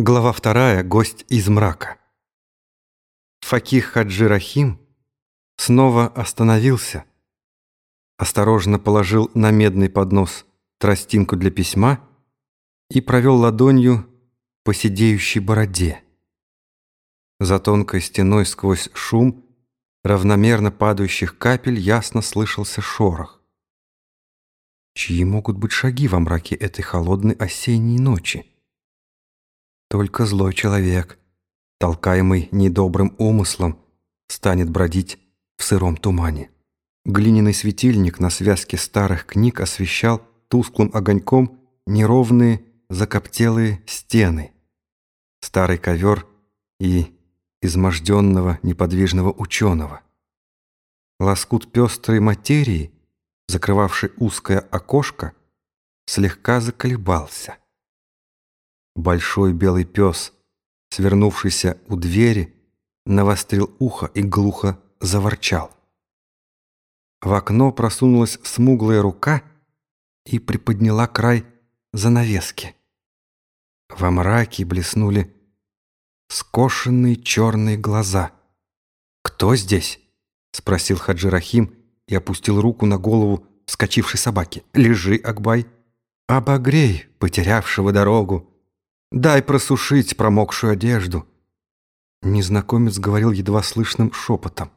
Глава вторая. Гость из мрака. Факих Хаджи Рахим снова остановился, осторожно положил на медный поднос тростинку для письма и провел ладонью по сидеющей бороде. За тонкой стеной сквозь шум равномерно падающих капель ясно слышался шорох. Чьи могут быть шаги во мраке этой холодной осенней ночи? Только злой человек, толкаемый недобрым умыслом, станет бродить в сыром тумане. Глиняный светильник на связке старых книг освещал тусклым огоньком неровные закоптелые стены, старый ковер и изможденного неподвижного ученого. Лоскут пестрой материи, закрывавший узкое окошко, слегка заколебался. Большой белый пес, свернувшийся у двери, навострил ухо и глухо заворчал. В окно просунулась смуглая рука и приподняла край занавески. Во мраке блеснули скошенные черные глаза. «Кто здесь?» — спросил Хаджи Рахим и опустил руку на голову вскочившей собаки. «Лежи, Акбай, обогрей потерявшего дорогу». Дай просушить промокшую одежду». Незнакомец говорил едва слышным шепотом.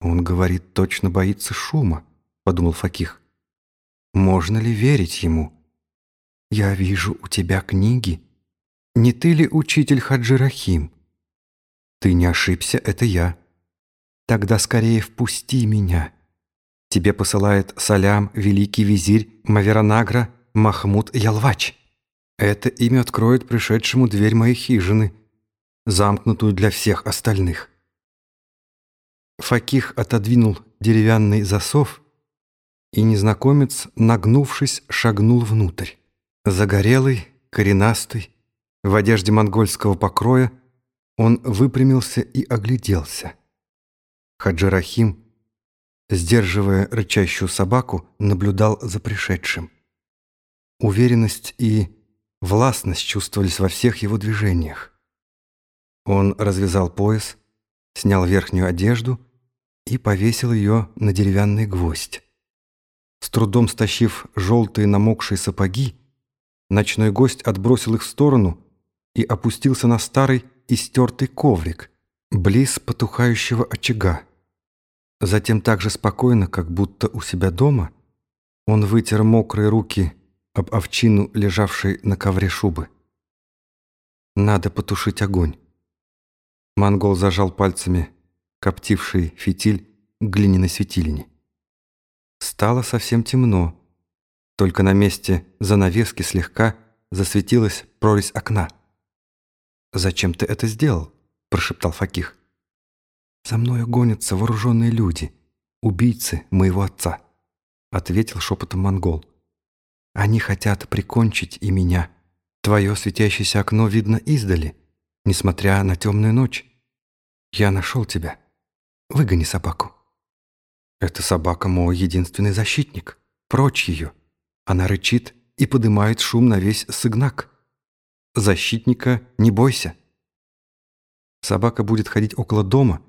«Он говорит, точно боится шума», — подумал Факих. «Можно ли верить ему? Я вижу у тебя книги. Не ты ли учитель Хаджи Рахим? Ты не ошибся, это я. Тогда скорее впусти меня. Тебе посылает салям великий визирь Маверанагра Махмуд Ялвач». Это имя откроет пришедшему дверь моей хижины, замкнутую для всех остальных. Факих отодвинул деревянный засов, и незнакомец, нагнувшись, шагнул внутрь. Загорелый, коренастый, в одежде монгольского покроя, он выпрямился и огляделся. Хаджирахим, сдерживая рычащую собаку, наблюдал за пришедшим. Уверенность и властность чувствовались во всех его движениях. Он развязал пояс, снял верхнюю одежду и повесил ее на деревянный гвоздь. С трудом стащив желтые намокшие сапоги, ночной гость отбросил их в сторону и опустился на старый истертый коврик, близ потухающего очага. Затем так же спокойно, как будто у себя дома, он вытер мокрые руки об овчину, лежавшей на ковре шубы. «Надо потушить огонь». Монгол зажал пальцами коптивший фитиль глиняной светильни. Стало совсем темно, только на месте занавески слегка засветилась прорезь окна. «Зачем ты это сделал?» – прошептал Факих. «За мною гонятся вооруженные люди, убийцы моего отца», – ответил шепотом монгол. Они хотят прикончить и меня. Твое светящееся окно видно издали, несмотря на темную ночь. Я нашел тебя. Выгони собаку. Эта собака мой единственный защитник. Прочь ее. Она рычит и поднимает шум на весь сыгнак. Защитника не бойся. Собака будет ходить около дома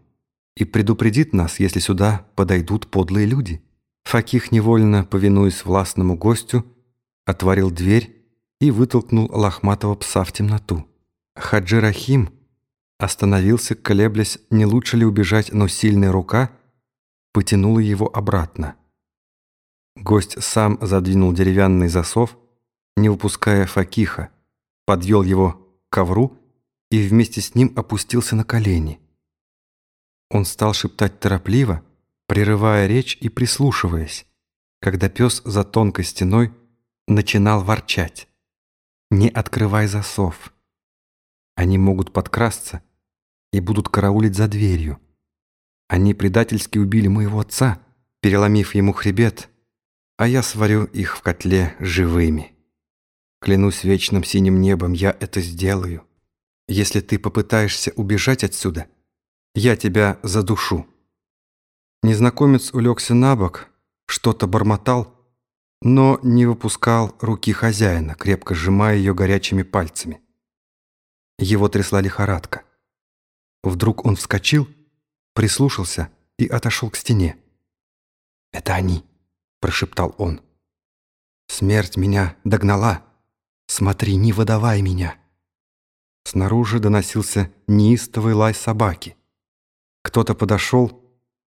и предупредит нас, если сюда подойдут подлые люди. Факих, невольно повинуясь властному гостю, отворил дверь и вытолкнул лохматого пса в темноту. Хаджи Рахим остановился, колеблясь, не лучше ли убежать, но сильная рука потянула его обратно. Гость сам задвинул деревянный засов, не выпуская Факиха, подвел его к ковру и вместе с ним опустился на колени. Он стал шептать торопливо, прерывая речь и прислушиваясь, когда пес за тонкой стеной начинал ворчать. «Не открывай засов. Они могут подкрасться и будут караулить за дверью. Они предательски убили моего отца, переломив ему хребет, а я сварю их в котле живыми. Клянусь вечным синим небом, я это сделаю. Если ты попытаешься убежать отсюда, я тебя задушу». Незнакомец улегся на бок, что-то бормотал, но не выпускал руки хозяина, крепко сжимая ее горячими пальцами. Его трясла лихорадка. Вдруг он вскочил, прислушался и отошел к стене. «Это они», — прошептал он. «Смерть меня догнала. Смотри, не выдавай меня». Снаружи доносился неистовый лай собаки. Кто-то подошел,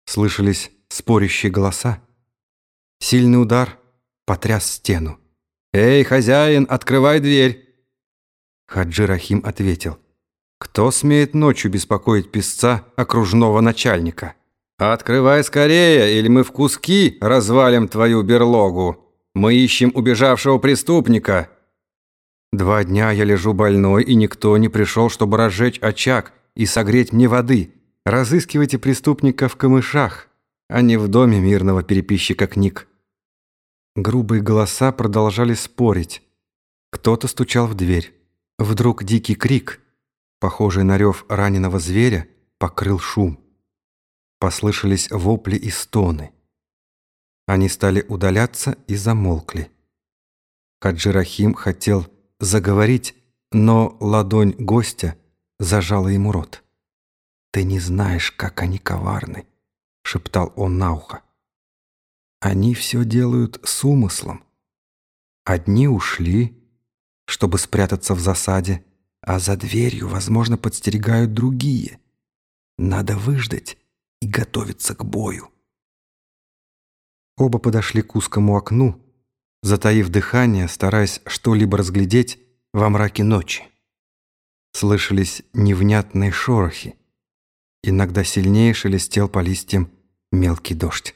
слышались спорящие голоса. Сильный удар потряс стену. «Эй, хозяин, открывай дверь!» Хаджи Рахим ответил. «Кто смеет ночью беспокоить песца окружного начальника?» «Открывай скорее, или мы в куски развалим твою берлогу. Мы ищем убежавшего преступника». Два дня я лежу больной, и никто не пришел, чтобы разжечь очаг и согреть мне воды. Разыскивайте преступника в камышах, а не в доме мирного переписчика книг. Грубые голоса продолжали спорить. Кто-то стучал в дверь. Вдруг дикий крик, похожий на рев раненого зверя, покрыл шум. Послышались вопли и стоны. Они стали удаляться и замолкли. Хаджирахим хотел заговорить, но ладонь гостя зажала ему рот. «Ты не знаешь, как они коварны», — шептал он на ухо. «Они все делают с умыслом. Одни ушли, чтобы спрятаться в засаде, а за дверью, возможно, подстерегают другие. Надо выждать и готовиться к бою. Оба подошли к узкому окну, затаив дыхание, стараясь что-либо разглядеть во мраке ночи. Слышались невнятные шорохи. Иногда сильнее шелестел по листьям мелкий дождь.